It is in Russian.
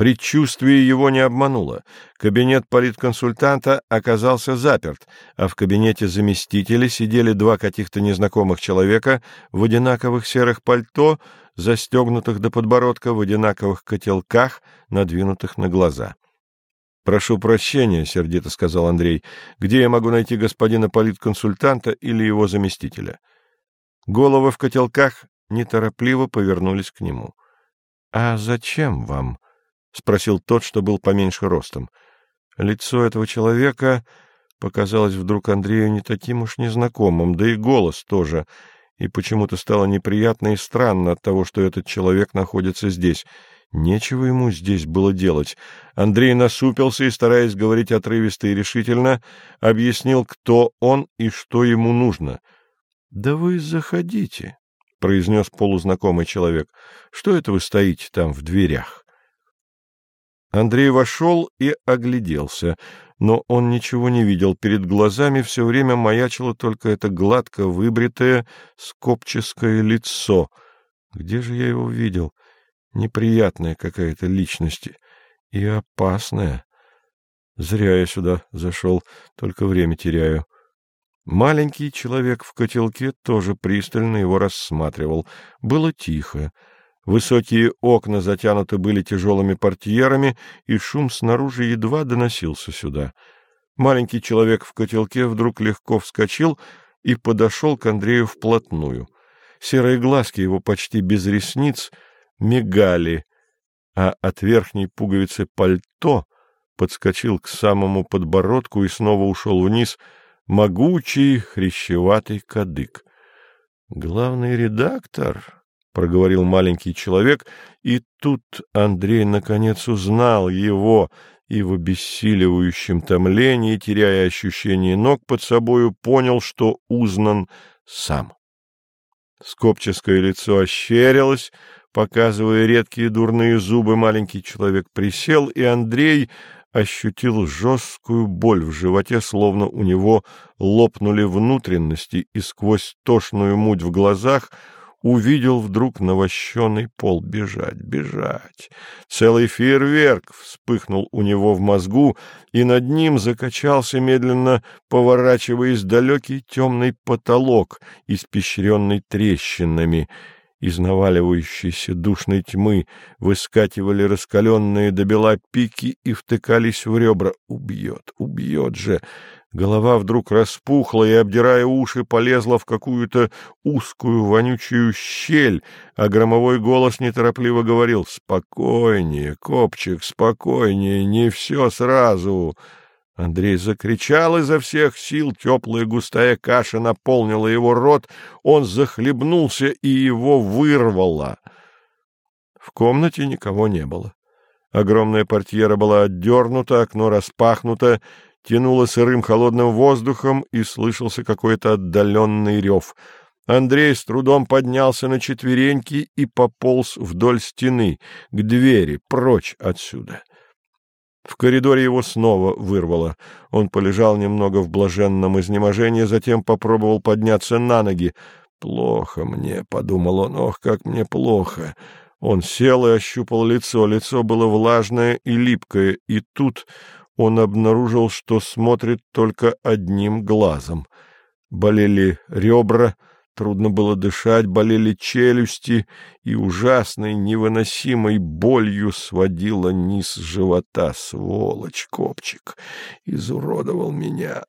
Предчувствие его не обмануло. Кабинет политконсультанта оказался заперт, а в кабинете заместителя сидели два каких-то незнакомых человека в одинаковых серых пальто, застегнутых до подбородка, в одинаковых котелках, надвинутых на глаза. — Прошу прощения, — сердито сказал Андрей. — Где я могу найти господина политконсультанта или его заместителя? Головы в котелках неторопливо повернулись к нему. — А зачем вам? —— спросил тот, что был поменьше ростом. Лицо этого человека показалось вдруг Андрею не таким уж незнакомым, да и голос тоже, и почему-то стало неприятно и странно от того, что этот человек находится здесь. Нечего ему здесь было делать. Андрей насупился и, стараясь говорить отрывисто и решительно, объяснил, кто он и что ему нужно. — Да вы заходите, — произнес полузнакомый человек. — Что это вы стоите там в дверях? Андрей вошел и огляделся, но он ничего не видел. Перед глазами все время маячило только это гладко выбритое скопческое лицо. Где же я его видел? Неприятная какая-то личность и опасная. Зря я сюда зашел, только время теряю. Маленький человек в котелке тоже пристально его рассматривал. Было тихо. Высокие окна затянуты были тяжелыми портьерами, и шум снаружи едва доносился сюда. Маленький человек в котелке вдруг легко вскочил и подошел к Андрею вплотную. Серые глазки его почти без ресниц мигали, а от верхней пуговицы пальто подскочил к самому подбородку и снова ушел вниз могучий хрящеватый кадык. Главный редактор — проговорил маленький человек, и тут Андрей наконец узнал его, и в обессиливающем томлении, теряя ощущение ног под собою, понял, что узнан сам. Скопческое лицо ощерилось, показывая редкие дурные зубы, маленький человек присел, и Андрей ощутил жесткую боль в животе, словно у него лопнули внутренности, и сквозь тошную муть в глазах — увидел вдруг навощенный пол. Бежать, бежать. Целый фейерверк вспыхнул у него в мозгу, и над ним закачался, медленно поворачиваясь, далекий темный потолок, испещренный трещинами. Из наваливающейся душной тьмы выскакивали раскаленные до бела пики и втыкались в ребра. Убьет, убьет же! Голова вдруг распухла и, обдирая уши, полезла в какую-то узкую вонючую щель, а громовой голос неторопливо говорил «Спокойнее, копчик, спокойнее, не все сразу». Андрей закричал изо всех сил, теплая густая каша наполнила его рот, он захлебнулся и его вырвало. В комнате никого не было. Огромная портьера была отдернута, окно распахнуто, тянуло сырым холодным воздухом, и слышался какой-то отдаленный рев. Андрей с трудом поднялся на четвереньки и пополз вдоль стены, к двери, прочь отсюда. В коридоре его снова вырвало. Он полежал немного в блаженном изнеможении, затем попробовал подняться на ноги. «Плохо мне», — подумал он, — «ох, как мне плохо». Он сел и ощупал лицо. Лицо было влажное и липкое, и тут он обнаружил, что смотрит только одним глазом. Болели ребра, трудно было дышать, болели челюсти, и ужасной, невыносимой болью сводила низ живота. Сволочь, копчик, изуродовал меня,